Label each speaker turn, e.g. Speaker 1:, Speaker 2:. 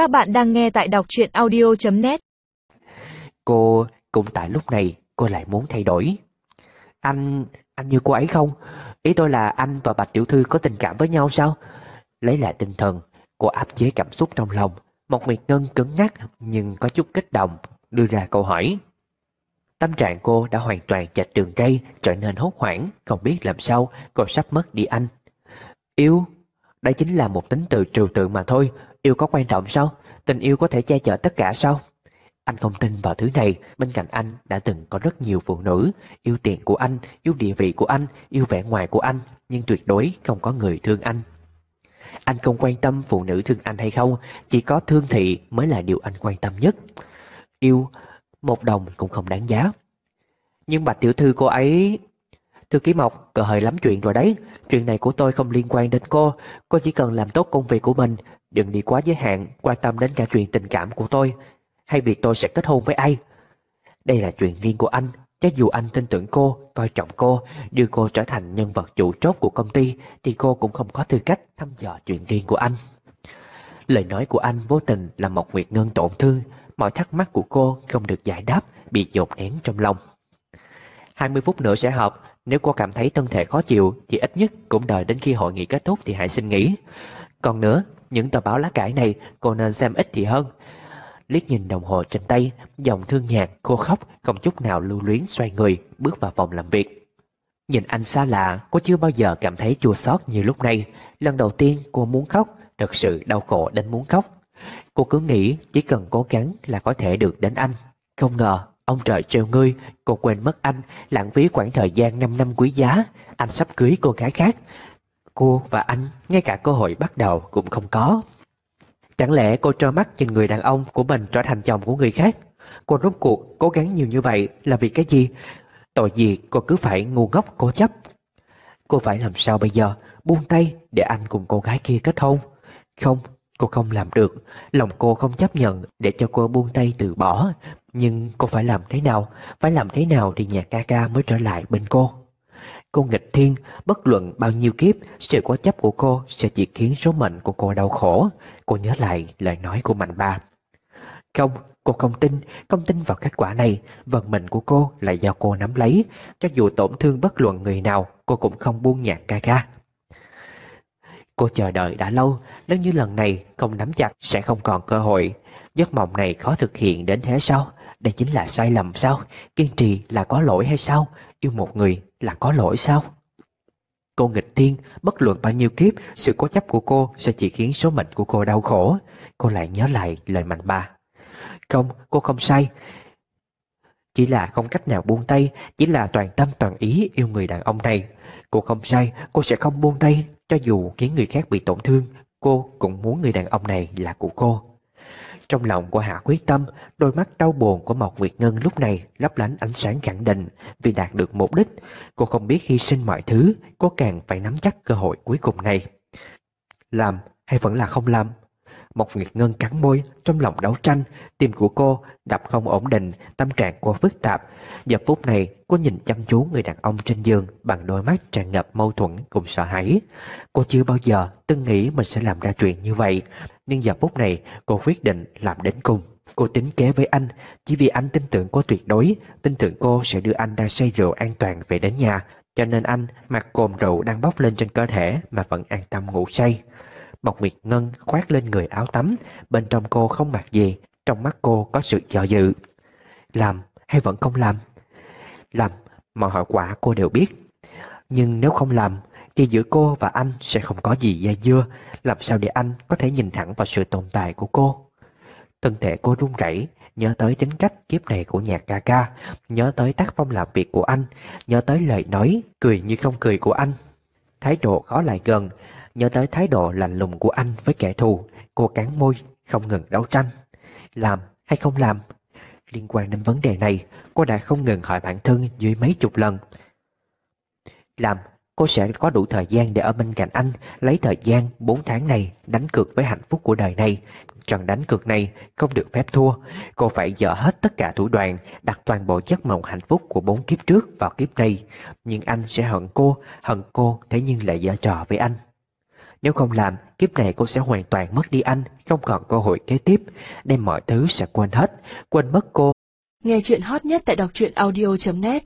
Speaker 1: Các bạn đang nghe tại đọc truyện audio.net
Speaker 2: Cô cũng tại lúc này cô lại muốn thay đổi. Anh, anh như cô ấy không? Ý tôi là anh và Bạch Tiểu Thư có tình cảm với nhau sao? Lấy lại tinh thần, cô áp chế cảm xúc trong lòng. Một Nguyệt Ngân cứng ngắc nhưng có chút kích động, đưa ra câu hỏi. Tâm trạng cô đã hoàn toàn chạch đường cây, trở nên hốt hoảng, không biết làm sao, cô sắp mất đi anh. Yêu, đây chính là một tính từ trừu tượng mà thôi, yêu có quan trọng sao? Tình yêu có thể che chở tất cả sao? Anh không tin vào thứ này, bên cạnh anh đã từng có rất nhiều phụ nữ, yêu tiền của anh, yêu địa vị của anh, yêu vẻ ngoài của anh, nhưng tuyệt đối không có người thương anh. Anh không quan tâm phụ nữ thương anh hay không, chỉ có thương thị mới là điều anh quan tâm nhất. Yêu, một đồng cũng không đáng giá. Nhưng bạch tiểu thư cô ấy... Thư ký Mộc, cờ hơi lắm chuyện rồi đấy. Chuyện này của tôi không liên quan đến cô. Cô chỉ cần làm tốt công việc của mình. Đừng đi quá giới hạn, quan tâm đến cả chuyện tình cảm của tôi. Hay việc tôi sẽ kết hôn với ai. Đây là chuyện riêng của anh. Cho dù anh tin tưởng cô, coi trọng cô, đưa cô trở thành nhân vật chủ chốt của công ty, thì cô cũng không có tư cách thăm dò chuyện riêng của anh. Lời nói của anh vô tình làm Mộc Nguyệt Ngân tổn thương, mọi thắc mắc của cô không được giải đáp, bị dồn nén trong lòng. 20 phút nữa sẽ họp, nếu cô cảm thấy thân thể khó chịu thì ít nhất cũng đợi đến khi hội nghị kết thúc thì hãy xin nghỉ. Còn nữa, những tờ báo lá cải này cô nên xem ít thì hơn. Liếc nhìn đồng hồ trên tay, dòng thương nhạt, cô khóc, không chút nào lưu luyến xoay người, bước vào phòng làm việc. Nhìn anh xa lạ, cô chưa bao giờ cảm thấy chua xót như lúc này. Lần đầu tiên cô muốn khóc, thật sự đau khổ đến muốn khóc. Cô cứ nghĩ chỉ cần cố gắng là có thể được đến anh. Không ngờ, ông trời trêu ngươi, cô quên mất anh, lãng phí khoảng thời gian 5 năm quý giá. Anh sắp cưới cô gái khác. Cô và anh, ngay cả cơ hội bắt đầu cũng không có. Chẳng lẽ cô trơ mắt nhìn người đàn ông của mình trở thành chồng của người khác? Cô rốt cuộc cố gắng nhiều như vậy là vì cái gì? Tội gì cô cứ phải ngu ngốc cố chấp? Cô phải làm sao bây giờ? Buông tay để anh cùng cô gái kia kết hôn? Không, cô không làm được. Lòng cô không chấp nhận để cho cô buông tay từ bỏ. Nhưng cô phải làm thế nào? Phải làm thế nào thì nhà ca ca mới trở lại bên cô? Cô nghịch thiên, bất luận bao nhiêu kiếp, sự cố chấp của cô sẽ chỉ khiến số mệnh của cô đau khổ. Cô nhớ lại lời nói của Mạnh Ba. Không, cô không tin, không tin vào kết quả này. Vận mệnh của cô là do cô nắm lấy. Cho dù tổn thương bất luận người nào, cô cũng không buông nhạc ca ca. Cô chờ đợi đã lâu, nếu như lần này không nắm chặt sẽ không còn cơ hội. Giấc mộng này khó thực hiện đến thế sao? Đây chính là sai lầm sao? Kiên trì là có lỗi hay sao? Yêu một người là có lỗi sao? Cô nghịch thiên bất luận bao nhiêu kiếp, sự cố chấp của cô sẽ chỉ khiến số mệnh của cô đau khổ. Cô lại nhớ lại lời mạnh ba. Không, cô không sai. Chỉ là không cách nào buông tay, chỉ là toàn tâm toàn ý yêu người đàn ông này. Cô không sai, cô sẽ không buông tay, cho dù khiến người khác bị tổn thương, cô cũng muốn người đàn ông này là của cô. Trong lòng của Hạ quyết tâm, đôi mắt đau buồn của Mộc Việt Ngân lúc này lấp lánh ánh sáng khẳng định vì đạt được mục đích. Cô không biết hy sinh mọi thứ, cô càng phải nắm chắc cơ hội cuối cùng này. Làm hay vẫn là không làm? Mộc Nguyệt Ngân cắn môi, trong lòng đấu tranh, tim của cô đập không ổn định, tâm trạng cô phức tạp. Giờ phút này, cô nhìn chăm chú người đàn ông trên giường bằng đôi mắt tràn ngập mâu thuẫn cùng sợ hãi. Cô chưa bao giờ từng nghĩ mình sẽ làm ra chuyện như vậy, nhưng giờ phút này cô quyết định làm đến cùng. Cô tính kế với anh, chỉ vì anh tin tưởng cô tuyệt đối, tin tưởng cô sẽ đưa anh đang say rượu an toàn về đến nhà, cho nên anh mặc cồn rượu đang bốc lên trên cơ thể mà vẫn an tâm ngủ say. Mộc Nguyệt Ngân khoác lên người áo tắm, bên trong cô không mặc gì, trong mắt cô có sự do dự. Làm hay vẫn không làm? Làm, mọi hậu quả cô đều biết. Nhưng nếu không làm, thì giữa cô và anh sẽ không có gì dây dưa, làm sao để anh có thể nhìn thẳng vào sự tồn tại của cô. Thân thể cô run rẩy, nhớ tới tính cách kiếp này của nhạc ca ca, nhớ tới tác phong làm việc của anh, nhớ tới lời nói, cười như không cười của anh. Thái độ khó lại gần, nhớ tới thái độ lạnh lùng của anh với kẻ thù, cô cắn môi, không ngừng đấu tranh. Làm hay không làm? Liên quan đến vấn đề này, cô đã không ngừng hỏi bản thân dưới mấy chục lần. Làm, cô sẽ có đủ thời gian để ở bên cạnh anh, lấy thời gian 4 tháng này đánh cược với hạnh phúc của đời này. Trận đánh cược này không được phép thua, cô phải dỡ hết tất cả thủ đoạn, đặt toàn bộ giấc mộng hạnh phúc của bốn kiếp trước vào kiếp này. Nhưng anh sẽ hận cô, hận cô thế nhưng lại dở trò với anh. Nếu không làm, kiếp này cô sẽ hoàn toàn mất đi anh, không còn cơ hội kế tiếp, đem mọi thứ sẽ quên hết, quên mất cô.
Speaker 3: Nghe chuyện hot nhất tại đọc truyện audio.net